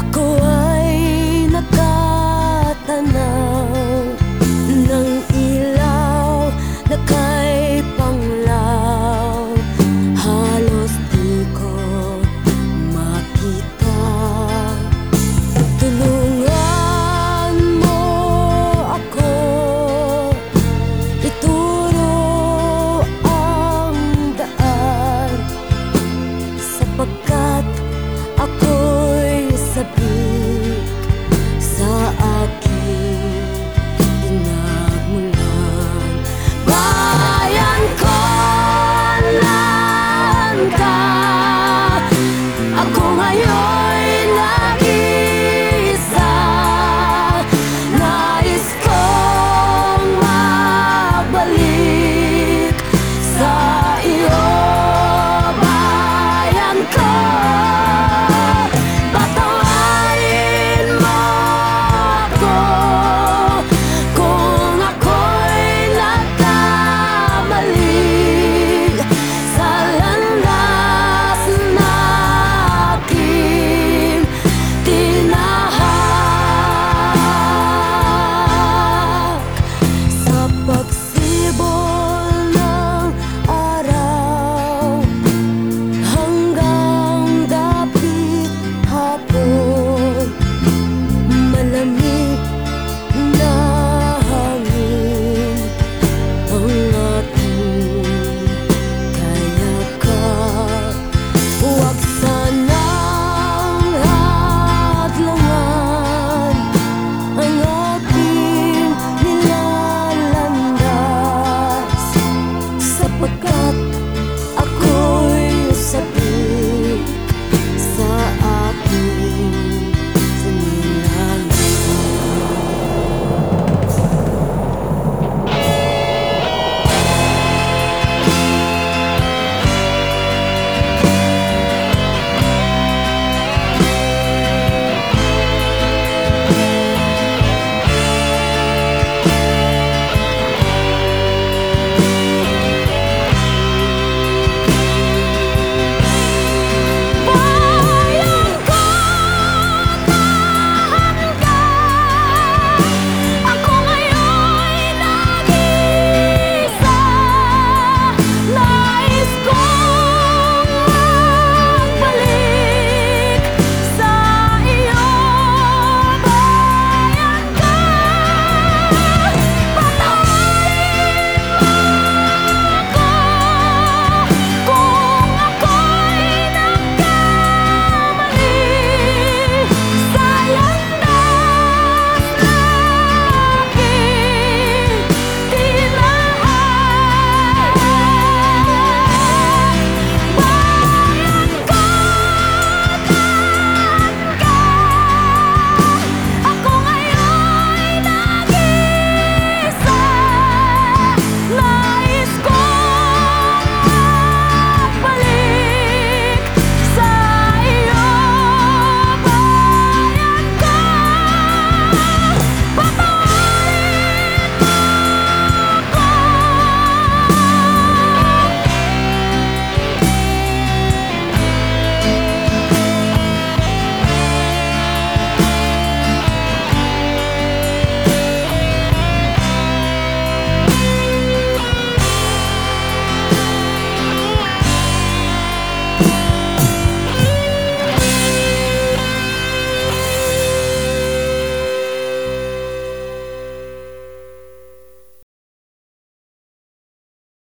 poco.